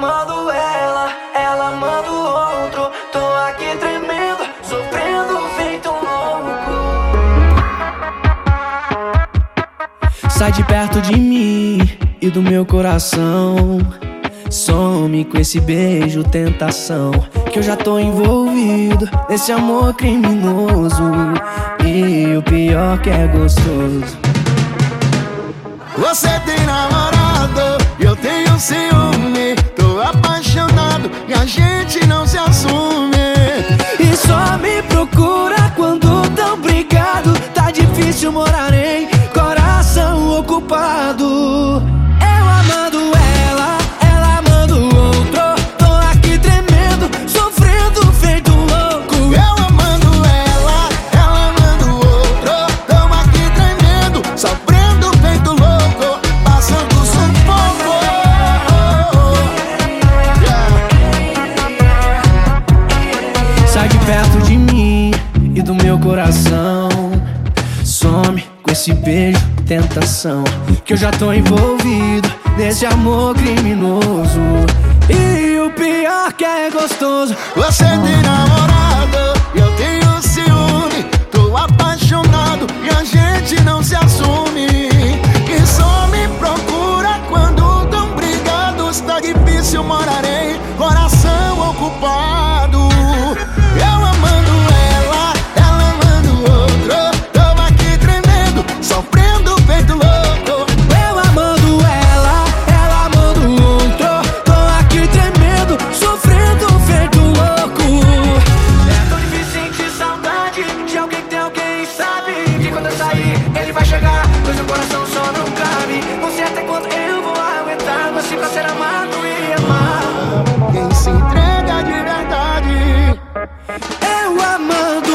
amando ela, ela amando outro. Tô aqui tremendo, sofrendo, feito um louco. Sai de perto de mim e do meu coração. Some com esse beijo, tentação. Que eu já tô envolvido nesse amor criminoso. E o pior que é gostoso. Você tem namorado, difícil morar em coração ocupado. Eu amando ela, ela amando outro. Tô aqui tremendo, sofrendo feito louco. Eu amando ela, ela amando outro. Tamo aqui tremendo, sofrendo feito louco, passando sufoco. Yeah. Sai de perto de mim e do meu coração. Esse beijo, tentação. Que eu já tô envolvido nesse amor criminoso. E o pior que é gostoso. Você tem namorado, eu tenho ciúme. Tô apaixonado e a gente não se assume. E só me procura quando tão brigados, tá difícil morar ele vai chegar, pois o coração só não cabe. Não sei até quando eu vou aguentar, mas se pra ser amado e amar. Quem se entrega de verdade, é eu amando.